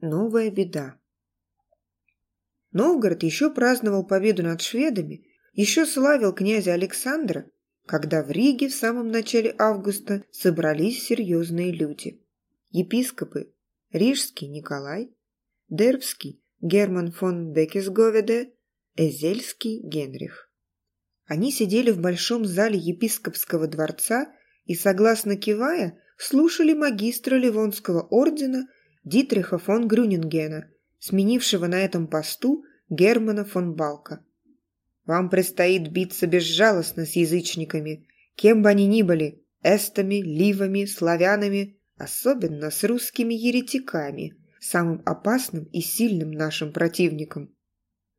Новая беда. Новгород еще праздновал победу над шведами, еще славил князя Александра, когда в Риге в самом начале августа собрались серьезные люди. Епископы Рижский Николай, Дербский Герман фон Бекесговеде, Эзельский Генрих. Они сидели в большом зале епископского дворца и, согласно кивая, слушали магистра Ливонского ордена Дитриха фон Грюнингена, сменившего на этом посту Германа фон Балка. Вам предстоит биться безжалостно с язычниками, кем бы они ни были, эстами, ливами, славянами, особенно с русскими еретиками, самым опасным и сильным нашим противником.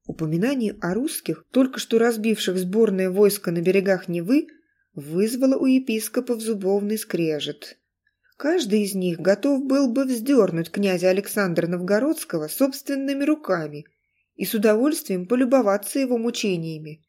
Упоминание о русских, только что разбивших сборное войско на берегах Невы, вызвало у епископов зубовный скрежет. Каждый из них готов был бы вздернуть князя Александра Новгородского собственными руками – и с удовольствием полюбоваться его мучениями.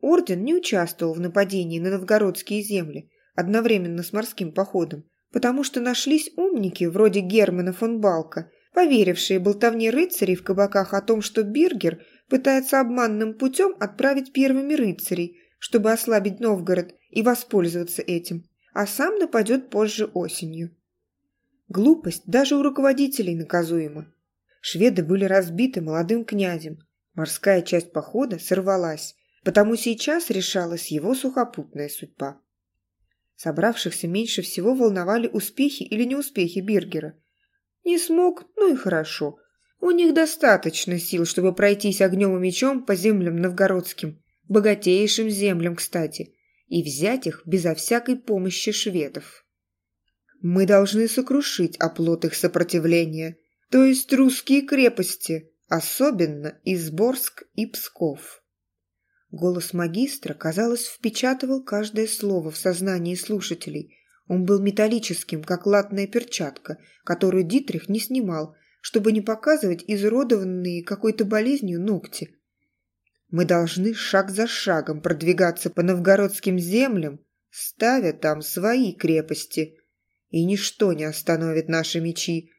Орден не участвовал в нападении на новгородские земли одновременно с морским походом, потому что нашлись умники вроде Германа фон Балка, поверившие болтовне рыцарей в кабаках о том, что Биргер пытается обманным путем отправить первыми рыцарей, чтобы ослабить Новгород и воспользоваться этим, а сам нападет позже осенью. Глупость даже у руководителей наказуема. Шведы были разбиты молодым князем. Морская часть похода сорвалась, потому сейчас решалась его сухопутная судьба. Собравшихся меньше всего волновали успехи или неуспехи Биргера. Не смог, ну и хорошо. У них достаточно сил, чтобы пройтись огнем и мечом по землям новгородским, богатейшим землям, кстати, и взять их безо всякой помощи шведов. Мы должны сокрушить оплот их сопротивления, то есть русские крепости, особенно Изборск и Псков. Голос магистра, казалось, впечатывал каждое слово в сознании слушателей. Он был металлическим, как латная перчатка, которую Дитрих не снимал, чтобы не показывать изуродованные какой-то болезнью ногти. Мы должны шаг за шагом продвигаться по новгородским землям, ставя там свои крепости. И ничто не остановит наши мечи,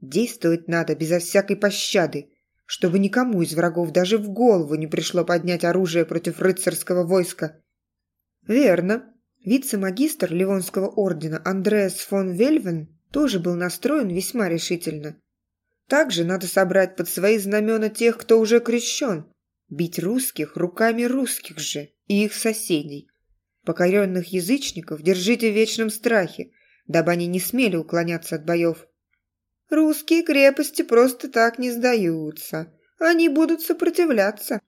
Действовать надо безо всякой пощады, чтобы никому из врагов даже в голову не пришло поднять оружие против рыцарского войска. Верно. Вице-магистр Ливонского ордена Андреас фон Вельвен тоже был настроен весьма решительно. Также надо собрать под свои знамена тех, кто уже крещен. Бить русских руками русских же и их соседей. Покоренных язычников держите в вечном страхе, дабы они не смели уклоняться от боев. Русские крепости просто так не сдаются. Они будут сопротивляться.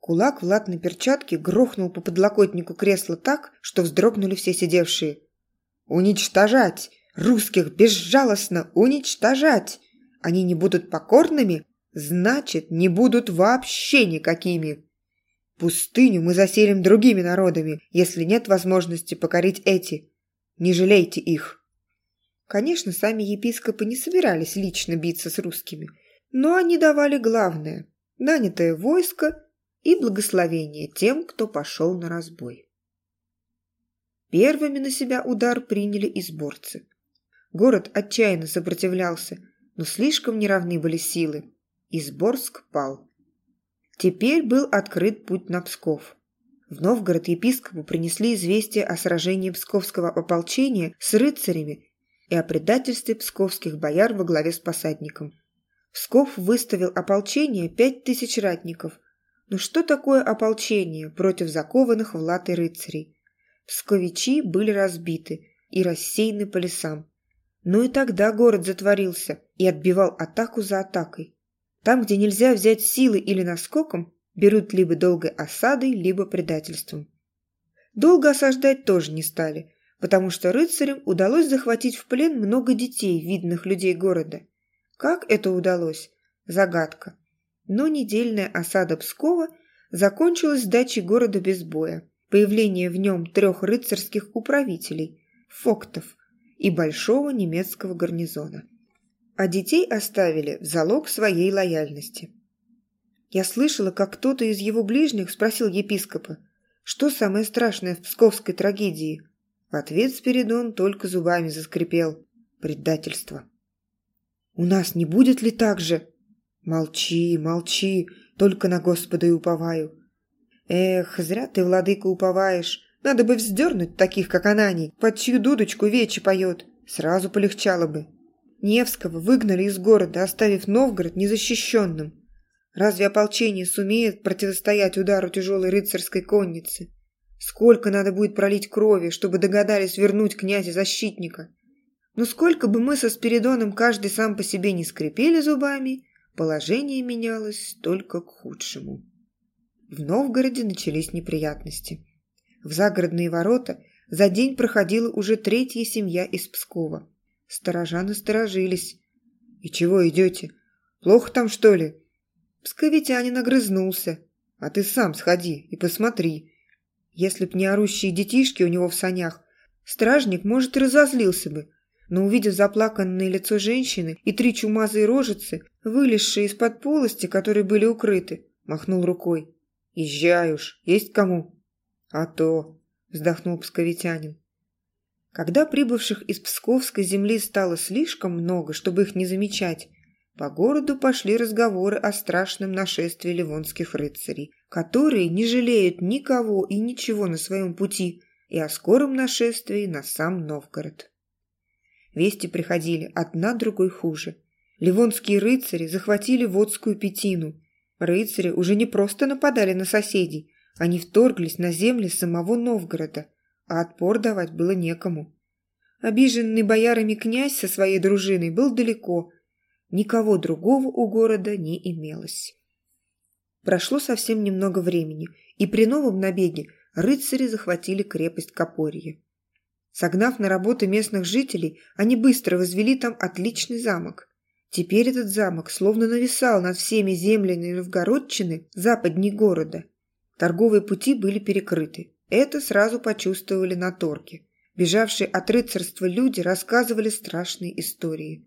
Кулак в латной перчатке грохнул по подлокотнику кресла так, что вздрогнули все сидевшие. «Уничтожать! Русских безжалостно уничтожать! Они не будут покорными, значит, не будут вообще никакими!» Пустыню мы заселим другими народами, если нет возможности покорить эти. Не жалейте их. Конечно, сами епископы не собирались лично биться с русскими, но они давали главное – нанятое войско и благословение тем, кто пошел на разбой. Первыми на себя удар приняли изборцы. Город отчаянно сопротивлялся, но слишком неравны были силы. Изборск пал. Теперь был открыт путь на Псков. В Новгород епископу принесли известие о сражении псковского ополчения с рыцарями и о предательстве псковских бояр во главе с посадником. Псков выставил ополчение пять тысяч ратников. Но что такое ополчение против закованных в латы рыцарей? Псковичи были разбиты и рассеяны по лесам. Но и тогда город затворился и отбивал атаку за атакой. Там, где нельзя взять силы или наскоком, берут либо долгой осадой, либо предательством. Долго осаждать тоже не стали – потому что рыцарям удалось захватить в плен много детей, видных людей города. Как это удалось? Загадка. Но недельная осада Пскова закончилась сдачей города без боя, появление в нем трех рыцарских управителей, фоктов и большого немецкого гарнизона. А детей оставили в залог своей лояльности. Я слышала, как кто-то из его ближних спросил епископа, что самое страшное в псковской трагедии – в ответ Спиридон только зубами заскрипел. Предательство. У нас не будет ли так же? Молчи, молчи, только на Господа и уповаю. Эх, зря ты, владыка, уповаешь. Надо бы вздернуть таких, как Анани, под чью дудочку вечи поет. Сразу полегчало бы. Невского выгнали из города, оставив Новгород незащищенным. Разве ополчение сумеет противостоять удару тяжелой рыцарской конницы? Сколько надо будет пролить крови, чтобы догадались вернуть князя-защитника? Но сколько бы мы со Спиридоном каждый сам по себе не скрипели зубами, положение менялось только к худшему. В Новгороде начались неприятности. В загородные ворота за день проходила уже третья семья из Пскова. Сторожа насторожились. «И чего идете? Плохо там, что ли?» Псковитянин огрызнулся. «А ты сам сходи и посмотри. Если б не орущие детишки у него в санях, стражник, может, и разозлился бы, но увидев заплаканное лицо женщины и три чумазые рожицы, вылезшие из-под полости, которые были укрыты, махнул рукой. «Езжай уж, есть кому?» «А то», — вздохнул псковитянин. Когда прибывших из Псковской земли стало слишком много, чтобы их не замечать, по городу пошли разговоры о страшном нашествии ливонских рыцарей, которые не жалеют никого и ничего на своем пути, и о скором нашествии на сам Новгород. Вести приходили одна другой хуже. Ливонские рыцари захватили Водскую Петину. Рыцари уже не просто нападали на соседей, они вторглись на земли самого Новгорода, а отпор давать было некому. Обиженный боярами князь со своей дружиной был далеко, никого другого у города не имелось. Прошло совсем немного времени, и при новом набеге рыцари захватили крепость Копорье. Согнав на работу местных жителей, они быстро возвели там отличный замок. Теперь этот замок словно нависал над всеми землями Новгородчины западней города. Торговые пути были перекрыты. Это сразу почувствовали на торге. Бежавшие от рыцарства люди рассказывали страшные истории.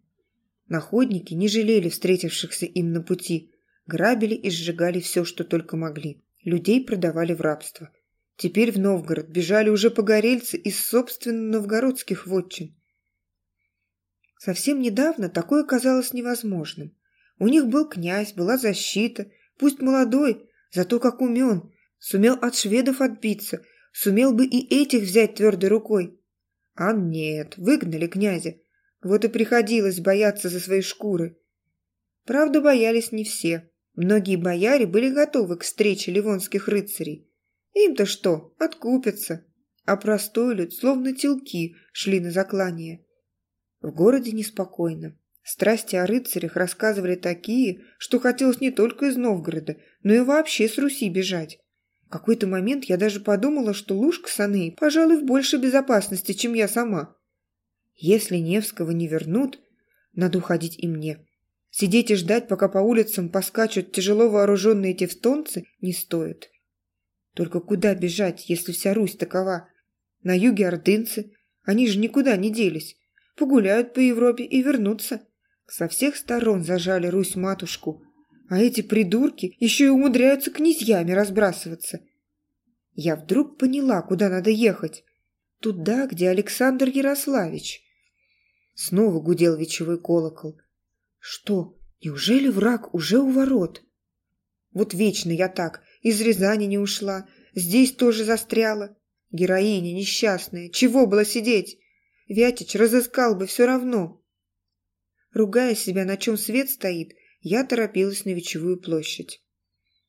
Находники не жалели встретившихся им на пути, грабили и сжигали все, что только могли. Людей продавали в рабство. Теперь в Новгород бежали уже погорельцы из собственно новгородских вотчин. Совсем недавно такое казалось невозможным. У них был князь, была защита, пусть молодой, зато как умен, сумел от шведов отбиться, сумел бы и этих взять твердой рукой. А нет, выгнали князя. Вот и приходилось бояться за свои шкуры. Правда, боялись не все. Многие бояре были готовы к встрече ливонских рыцарей. Им-то что, откупятся. А простой люд, словно телки, шли на заклание. В городе неспокойно. Страсти о рыцарях рассказывали такие, что хотелось не только из Новгорода, но и вообще с Руси бежать. В какой-то момент я даже подумала, что Лужка с пожалуй, в большей безопасности, чем я сама. Если Невского не вернут, надо уходить и мне. Сидеть и ждать, пока по улицам поскачут тяжело вооруженные тевстонцы, не стоит. Только куда бежать, если вся Русь такова? На юге ордынцы, они же никуда не делись. Погуляют по Европе и вернутся. Со всех сторон зажали Русь-матушку, а эти придурки еще и умудряются князьями разбрасываться. Я вдруг поняла, куда надо ехать. Туда, где Александр Ярославич. Снова гудел вечевой колокол. Что, неужели враг уже у ворот? Вот вечно я так, из Рязани не ушла, здесь тоже застряла. Героиня несчастная, чего было сидеть? Вятич разыскал бы все равно. Ругая себя, на чем свет стоит, я торопилась на Вечевую площадь.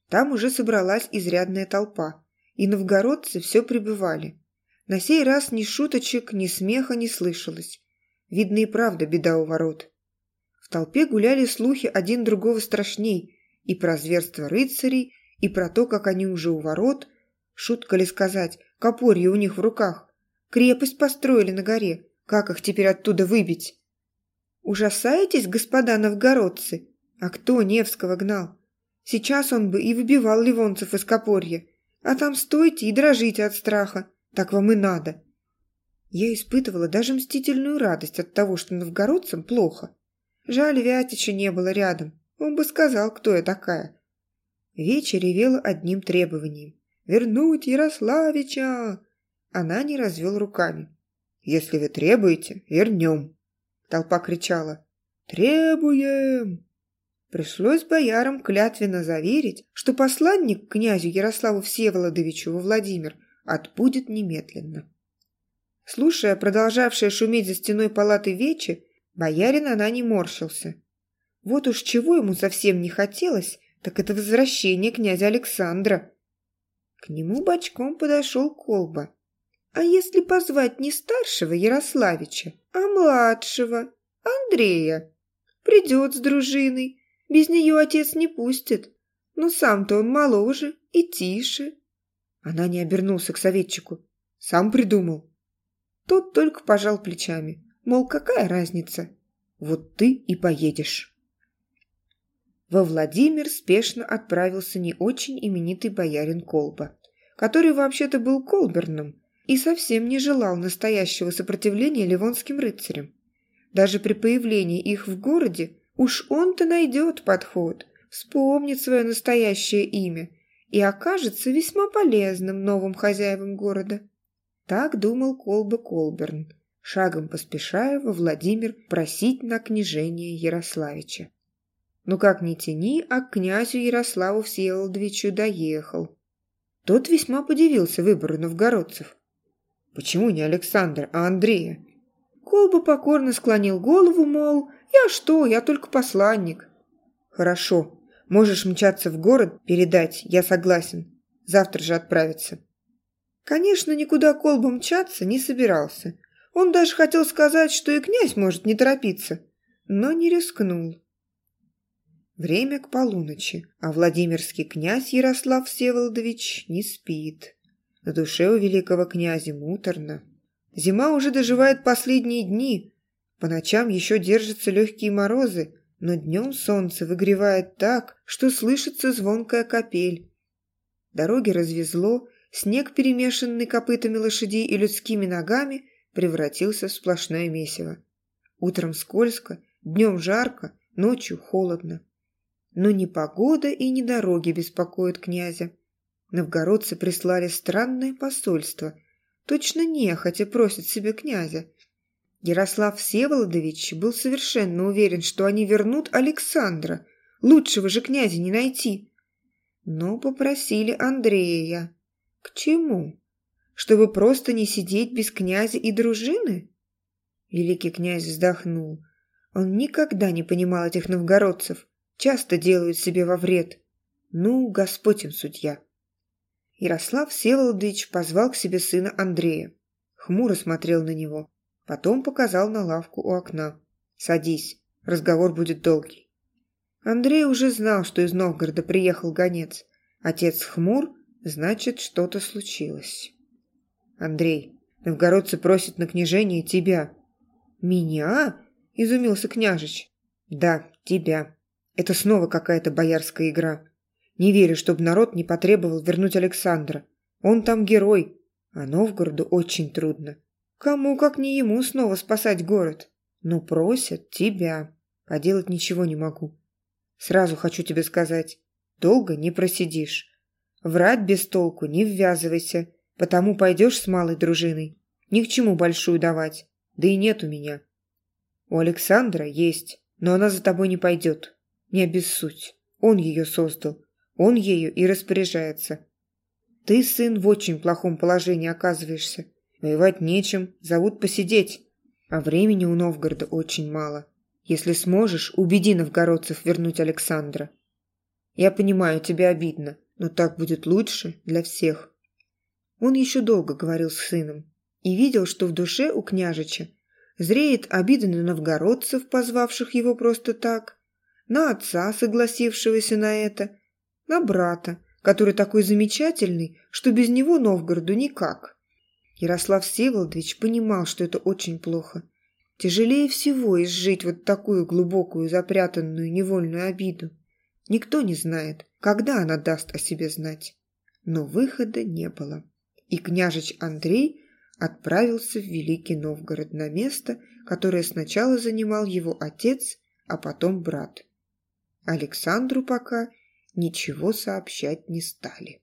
Там уже собралась изрядная толпа, и новгородцы все прибывали. На сей раз ни шуточек, ни смеха не слышалось. Видно и правда беда у ворот. В толпе гуляли слухи один другого страшней и про зверство рыцарей, и про то, как они уже у ворот. Шутка ли сказать, копорье у них в руках. Крепость построили на горе, как их теперь оттуда выбить? Ужасаетесь, господа новгородцы? А кто Невского гнал? Сейчас он бы и выбивал ливонцев из Копорья. А там стойте и дрожите от страха. Так вам и надо. Я испытывала даже мстительную радость от того, что новгородцам плохо. Жаль, Вятича не было рядом. Он бы сказал, кто я такая. Веча ревела одним требованием. «Вернуть Ярославича!» Она не развел руками. «Если вы требуете, вернем!» Толпа кричала. «Требуем!» Пришлось боярам клятвенно заверить, что посланник князю Ярославу Всеволодовичу во Владимир отбудет немедленно. Слушая продолжавшее шуметь за стеной палаты вечи, боярин она не морщился. Вот уж чего ему совсем не хотелось, так это возвращение князя Александра. К нему бочком подошел Колба. А если позвать не старшего Ярославича, а младшего, Андрея? Придет с дружиной, без нее отец не пустит. Но сам-то он моложе и тише. Она не обернулся к советчику. Сам придумал. Тот только пожал плечами. Мол, какая разница? Вот ты и поедешь. Во Владимир спешно отправился не очень именитый боярин Колба, который вообще-то был колберном и совсем не желал настоящего сопротивления ливонским рыцарям. Даже при появлении их в городе Уж он-то найдет подход, вспомнит свое настоящее имя и окажется весьма полезным новым хозяевам города. Так думал Колба Колберн, шагом поспешая во Владимир просить на княжение Ярославича. Ну как ни тяни, а к князю Ярославу Всеволодовичу доехал. Тот весьма подивился выбору новгородцев. Почему не Александр, а Андрея? Колба покорно склонил голову, мол, «Я что? Я только посланник». «Хорошо. Можешь мчаться в город, передать. Я согласен. Завтра же отправиться». Конечно, никуда Колба мчаться не собирался. Он даже хотел сказать, что и князь может не торопиться, но не рискнул. Время к полуночи, а Владимирский князь Ярослав Всеволодович не спит. На душе у великого князя муторно. Зима уже доживает последние дни, по ночам еще держатся легкие морозы, но днем солнце выгревает так, что слышится звонкая капель. Дороги развезло, снег, перемешанный копытами лошадей и людскими ногами, превратился в сплошное месиво. Утром скользко, днем жарко, ночью холодно. Но ни погода и ни дороги беспокоят князя. Новгородцы прислали странное посольство. Точно нехотя просят себе князя, Ярослав Всеволодович был совершенно уверен, что они вернут Александра. Лучшего же князя не найти. Но попросили Андрея. К чему? Чтобы просто не сидеть без князя и дружины? Великий князь вздохнул. Он никогда не понимал этих новгородцев. Часто делают себе во вред. Ну, Господь им судья. Ярослав Всеволодович позвал к себе сына Андрея. Хмуро смотрел на него. Потом показал на лавку у окна. «Садись, разговор будет долгий». Андрей уже знал, что из Новгорода приехал гонец. Отец хмур, значит, что-то случилось. «Андрей, новгородцы просят на княжение тебя». «Меня?» – изумился княжич. «Да, тебя. Это снова какая-то боярская игра. Не верю, чтобы народ не потребовал вернуть Александра. Он там герой, а Новгороду очень трудно. Кому, как не ему, снова спасать город? Но просят тебя. Поделать ничего не могу. Сразу хочу тебе сказать, долго не просидишь. Врать без толку не ввязывайся, потому пойдешь с малой дружиной. Ни к чему большую давать, да и нет у меня. У Александра есть, но она за тобой не пойдет. Не обессудь. Он ее создал. Он ею и распоряжается. Ты, сын, в очень плохом положении оказываешься. Воевать нечем, зовут посидеть. А времени у Новгорода очень мало. Если сможешь, убеди новгородцев вернуть Александра. Я понимаю, тебе обидно, но так будет лучше для всех. Он еще долго говорил с сыном и видел, что в душе у княжича зреет обида на новгородцев, позвавших его просто так, на отца, согласившегося на это, на брата, который такой замечательный, что без него Новгороду никак. Ярослав Всеволодович понимал, что это очень плохо. Тяжелее всего изжить вот такую глубокую, запрятанную невольную обиду. Никто не знает, когда она даст о себе знать. Но выхода не было. И княжич Андрей отправился в Великий Новгород на место, которое сначала занимал его отец, а потом брат. Александру пока ничего сообщать не стали.